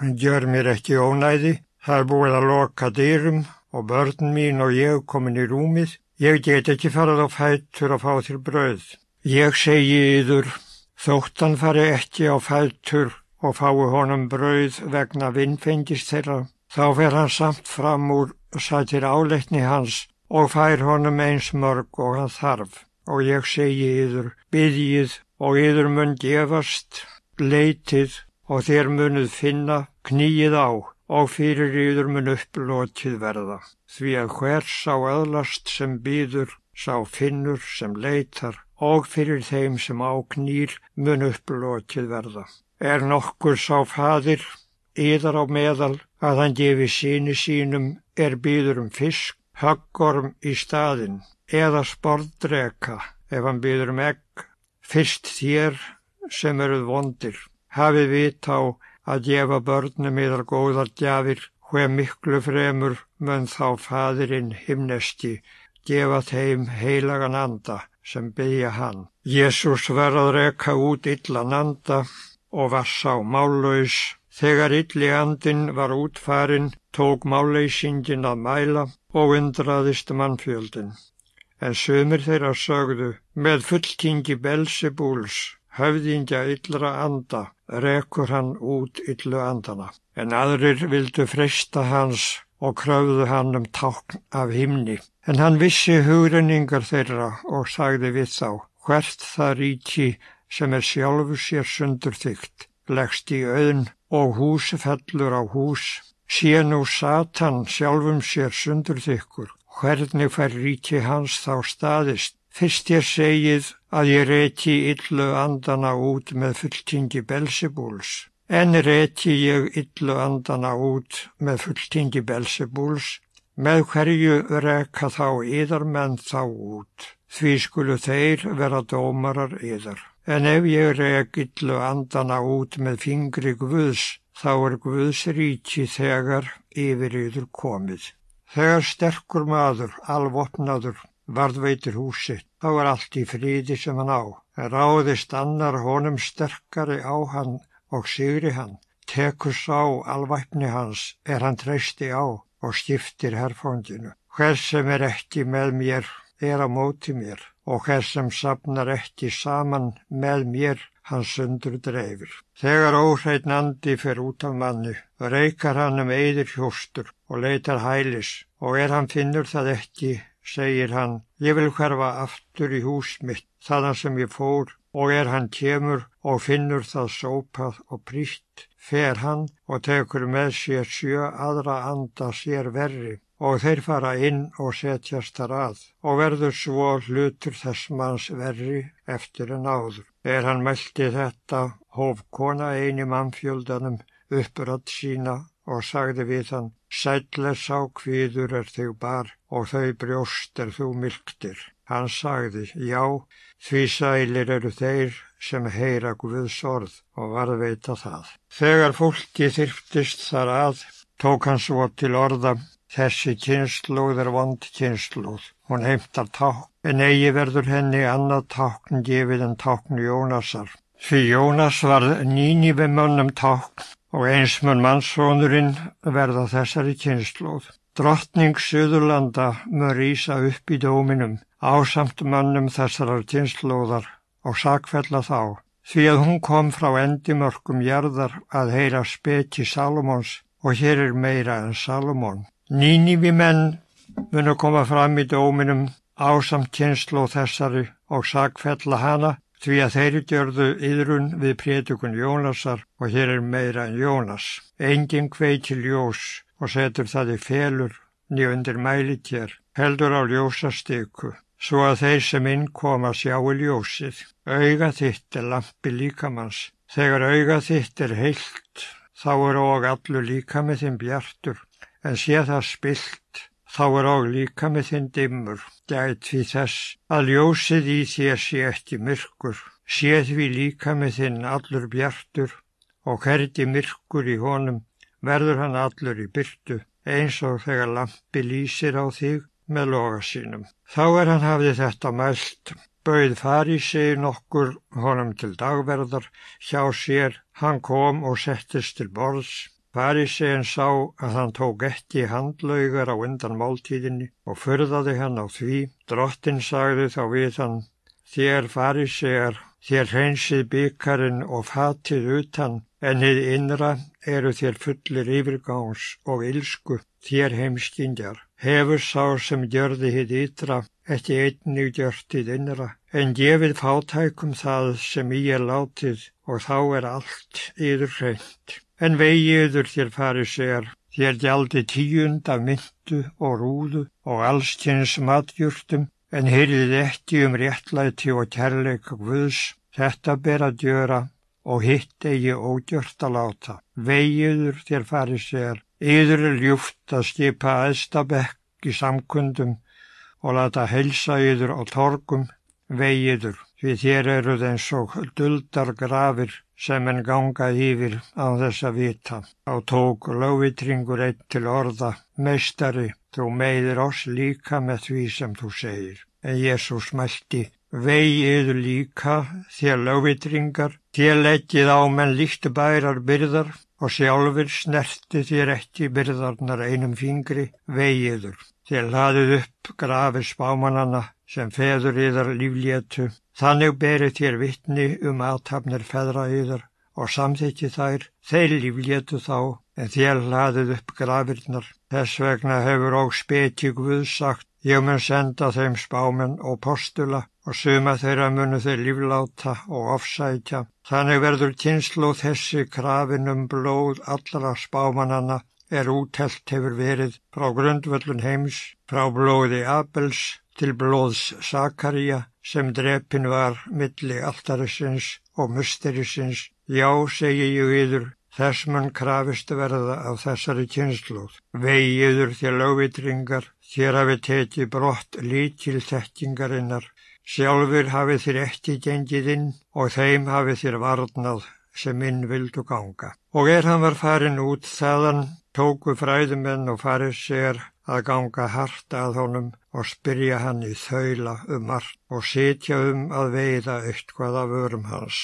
gjör mér ekki ónæði, það er búið að loka dyrum og börn mín og ég komin í rúmið, ég get ekki farað á fættur að fá þér brauð. Ég segi yður, þóttan fari ekki á fættur og fái honum brauð vegna vinnfengist þeirra, þá fer hann samt fram úr sætir áleitni hans og fær honum eins mörg og hann þarf. Og ég segi yður, byggjið og yður mun gefast, leitið og þér munuð finna, knýið á og fyrir yður mun upplótið verða. Því að hver sá öðlast sem býður, sá finnur sem leitar og fyrir þeim sem áknýr mun upplótið verða. Er nokkur sá fadir, yðar á meðal, að hann gefi síni sínum er býður um fisk, höggorm í staðin eða sportdreka ef hann býður um egg, fyrst þér sem eruð vondir hafið vit á að gefa börnum yðar góðar gjafir, hver miklu fremur mun þá fadirinn himnesti gefa þeim heilagan anda sem byggja hann. Jésús var að reka út illan anda og var sá mállaus. Þegar illi andin var útfarin, tók mállausingin að mæla og undraðist mannfjöldin. En sömur þeirra sögðu, með fulltingi Belsebúls, höfðingja yllra anda, rekur hann út yllu andana. En aðrir vildu freysta hans og kröfðu hann um tákn af himni. En hann vissi hugrenningar þeirra og sagði við þá, hvert það ríki sem er sjálfu sér sundur þygt, leggst í auðn og hús fellur á hús, sé nú Satan sjálfum sér sundur þykkur, hvernig fær ríki hans þá staðist, Fyrst ég segið að ég reyti illu andana út með fulltingi Belsebúls, en reyti ég illu andana út með fulltingi Belsebúls, með hverju reka þá yðarmenn þá út, því skulu þeir vera dómarar yðar. En ef ég rek illu andana út með fingri Guðs, þá er Guðs ríki þegar yfir yður komið. Þegar sterkur maður, alvopnaður, varðveitir húsitt, þá er allt í fríði sem hann á. En ráðist annar honum sterkari á hann og sigri hann. Tekur sá alvæpni hans er hann treysti á og skiptir herfóndinu. Hver sem er ekki með mér er á móti mér og hver sem sapnar ekki saman með mér hans sundur dreifir. Þegar óhreitn andi fer út af manni, reykar hann um eidir hjóstur og leitar hælis og er hann finnur það ekki segir hann, ég vil hverfa aftur í hús mitt, þaðan sem ég fór, og er hann kemur og finnur það sópað og prítt, fer hann og tekur með sér sjö aðra anda sér verri, og þeir fara inn og setjast þar að, og verður svo hlutur þess manns verri eftir en áður. Er hann meldi þetta, hóf kona eini mannfjöldanum upprætt sína og sagði við hann, sætles á kviður er þig bar og þau brjóst er þú mylgtir. Hann sagði, já, því sælir eru þeir sem heyra Guðs orð og varðveita það. Þegar fólki þyrftist þar að, tók hann svo til orða, þessi kynnslóð er vond kynnslóð. Hún heimtar tákn, en eigi verður henni annað tákn gefið en tákn Jónasar. Því Jónas var nýni við mönnum tákn og eins mun mannsónurinn verða þessari kynnslóð. Drottning Suðurlanda mun rýsa upp í dóminum ásamt mannum þessarar kynnslóðar og sakfella þá, því að hún kom frá endimörkum jarðar að heyra speki Salomons og hér er meira en Salomon. Nínivi menn munu koma fram í dóminum ásamt kynnslóð þessari og sakfella hana því að þeir gjörðu yðrun við prétukun Jónasar og hér er meira en Jónas. Engin hvei til ljós og setur það í felur nýjundir mælitjar, heldur á ljósastyku, svo að þeir sem innkoma sjáu ljósið. Auga þitt er lampi líkamanns. Þegar auga þitt er heilt, þá er og allur líkamið þinn bjartur, en sé það spilt, þá er og líka með þinn dimmur, gæt því þess að ljósið í þér sé eftir myrkur, sé því líka með þinn allur bjartur. Og herdi myrkur í honum, verður hann allur í byrtu, eins og þegar lampi lýsir á þig með loga sínum. Þá er hann hafði þetta mælt, bauð fari sig nokkur honum til dagverðar, hjá sér, hann kom og settist til borðs, Farisegin sá að hann tók ekki handlaugar á undan máltíðinni og förðaði hann á því. Drottin sagði þá við hann, þér farisegar, þér hreinsið byggarinn og fatið utan, en þið innra eru þér fullir yfirgáns og ilsku, þér heimstingjar. Hefur sá sem gjörði hitt ytra, ekki einnig gjört hitt innra, en gefið fátækum það sem í er látið og þá er allt yður hreint. En vegiður þér farið sér, þér gjaldi tíund af myndu og rúðu og allstjens matjúrtum, en heyrðið ekki um réttlæti og kærleika Guðs, þetta ber að gjöra og hitt eigi ógjört að láta. Vegiður þér farið sér, yður er ljúft að skipa aðstabekk í samkundum og lata helsa yður á torgum vegiður, því þér eruð eins og duldar grafir sem en ganga yfir á þess að vita. Á tók lögvitringur eitt til orða, meistari, þú meiðir oss líka með því sem þú segir. En Jésús mælti, vegiður líka þér lögvitringar, þér leggið á menn líkt bærar byrðar og sjálfur snerti þér ekki byrðarnar einum fingri, vegiður. Þér laðið upp grafir spámanana sem feður yðar líflétu. Þannig berið þér vittni um aðtapnir feðra yðar og samþykki þær, þeir líflétu þá, en þér hlaðið upp grafirnar. Þess vegna hefur og speti Guð sagt, ég mun senda þeim spámen og postula og suma þeirra munu þeir lífláta og ofsætja. Þannig verður kynslu þessi krafin um blóð allra spámanana er útelt hefur verið frá grundvöllun heims, frá blóði Abels til blóðs Sakaria sem drepin var milli altarisins og musterisins. Já, segi ég yður, þess mann krafist verða af þessari kynnslóð. Vegiður þér lögvitringar, þér hafi tekið brott lítil þekkingarinnar. Sjálfur hafi þér ekki gengið inn og þeim hafi þér varnað sem inn vildu ganga. Og er hann var farin út þaðan, tóku fræðumenn og farið sér að ganga hart að honum og spyrja hann í þaula um margt og sitja um að veiða eitthvað af örum hans.